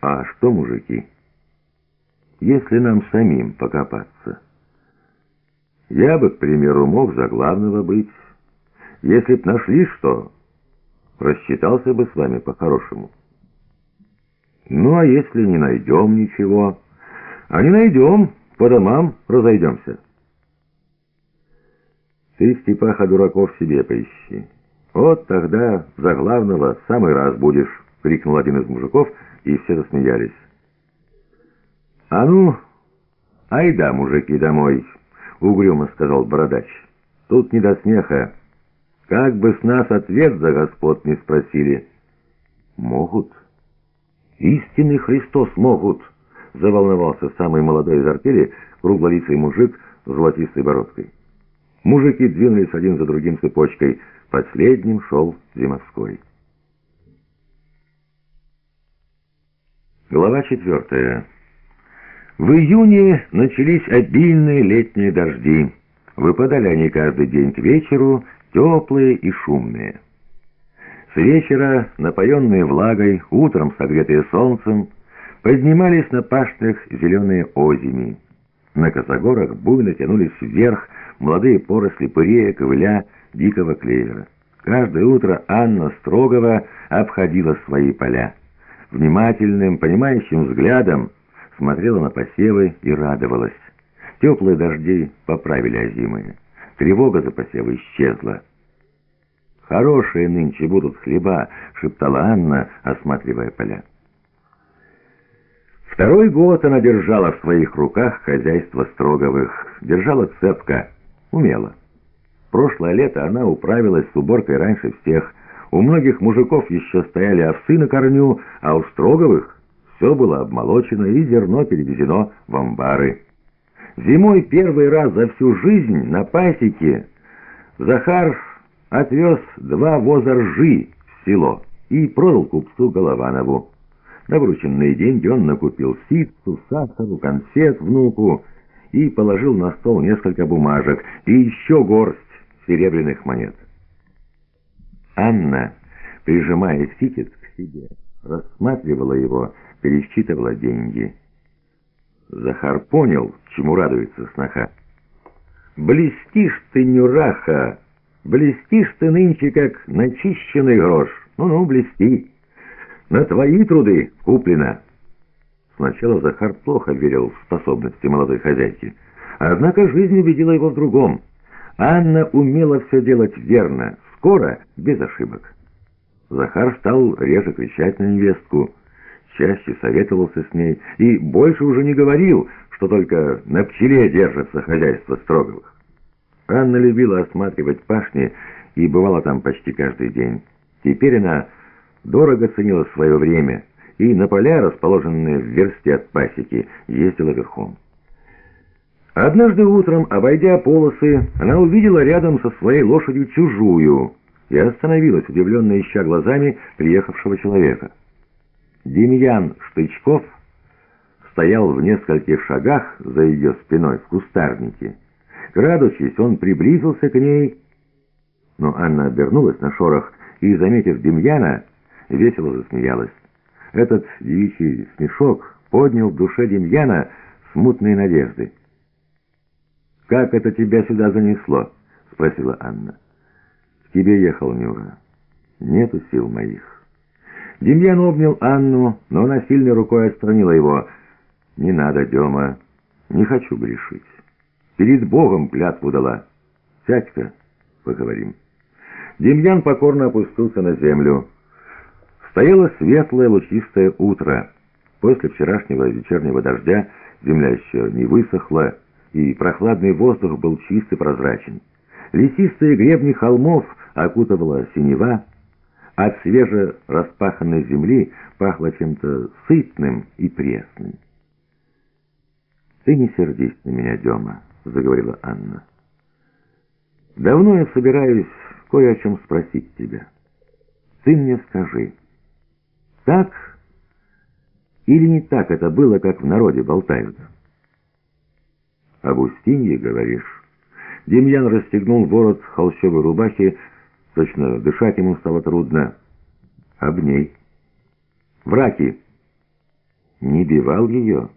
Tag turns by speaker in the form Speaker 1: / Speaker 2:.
Speaker 1: А что, мужики, если нам самим покопаться? Я бы, к примеру, мог за главного быть. Если б нашли что, рассчитался бы с вами по-хорошему. Ну, а если не найдем ничего? А не найдем, по домам разойдемся. Ты, Степаха, дураков себе поищи. Вот тогда за главного самый раз будешь, крикнул один из мужиков, и все засмеялись. А ну, айда, мужики, домой, угрюмо сказал бородач. Тут не до смеха. Как бы с нас ответ за господ не спросили. Могут. Истинный Христос могут, заволновался самый молодой из артели, круглолицый мужик с золотистой бородкой. Мужики двинулись один за другим цепочкой. Последним шел Зимовской. Глава четвертая. В июне начались обильные летние дожди. Выпадали они каждый день к вечеру, теплые и шумные. С вечера, напоенные влагой, утром согретые солнцем, поднимались на паштах зеленые озими. На косогорах буйно тянулись вверх молодые поросли пырея, ковыля, дикого клевера. Каждое утро Анна Строгова обходила свои поля. Внимательным, понимающим взглядом смотрела на посевы и радовалась. Теплые дожди поправили озимые. Тревога за посевы исчезла. «Хорошие нынче будут хлеба», — шептала Анна, осматривая поля. Второй год она держала в своих руках хозяйство Строговых, держала цепко, умела. Прошлое лето она управилась с уборкой раньше всех. У многих мужиков еще стояли овсы на корню, а у Строговых все было обмолочено и зерно перевезено в амбары. Зимой первый раз за всю жизнь на пасеке Захар отвез два воза ржи в село и продал купцу Голованову. На врученные деньги он накупил ситцу, сахару, конфет внуку и положил на стол несколько бумажек и еще горсть серебряных монет. Анна, прижимая ситец к себе, рассматривала его, пересчитывала деньги. Захар понял, чему радуется сноха. «Блестишь ты, Нюраха! Блестишь ты нынче, как начищенный грош! Ну-ну, блести!» На твои труды куплено. Сначала Захар плохо верил в способности молодой хозяйки. Однако жизнь убедила его в другом. Анна умела все делать верно, скоро, без ошибок. Захар стал реже кричать на невестку, чаще советовался с ней и больше уже не говорил, что только на пчеле держится хозяйство Строговых. Анна любила осматривать пашни и бывала там почти каждый день. Теперь она дорого ценила свое время и на поля, расположенные в версте от пасеки, ездила верхом. Однажды утром, обойдя полосы, она увидела рядом со своей лошадью чужую и остановилась, удивленно ища глазами приехавшего человека. Демьян Штычков стоял в нескольких шагах за ее спиной в кустарнике. Крадучись, он приблизился к ней, но Анна обернулась на шорох и, заметив Демьяна, весело засмеялась. Этот девичий смешок поднял в душе Демьяна смутные надежды. «Как это тебя сюда занесло?» — спросила Анна. «К тебе ехал Нюра. Нету сил моих». Демьян обнял Анну, но она сильной рукой отстранила его. «Не надо, Дема, не хочу грешить. Перед Богом клятву дала. Сядь-ка, поговорим». Демьян покорно опустился на землю. Стояло светлое лучистое утро. После вчерашнего вечернего дождя земля еще не высохла, и прохладный воздух был чист и прозрачен. Лесистые гребни холмов окутывала синева, от свеже распаханной земли пахло чем-то сытным и пресным. «Ты не сердись на меня, Дема», — заговорила Анна. «Давно я собираюсь кое о чем спросить тебя. Ты мне скажи». Так или не так это было, как в народе болтают? Об Устинье, говоришь? Демьян расстегнул ворот холщовой рубахи, точно дышать ему стало трудно. Об ней. Враки. не бивал ее.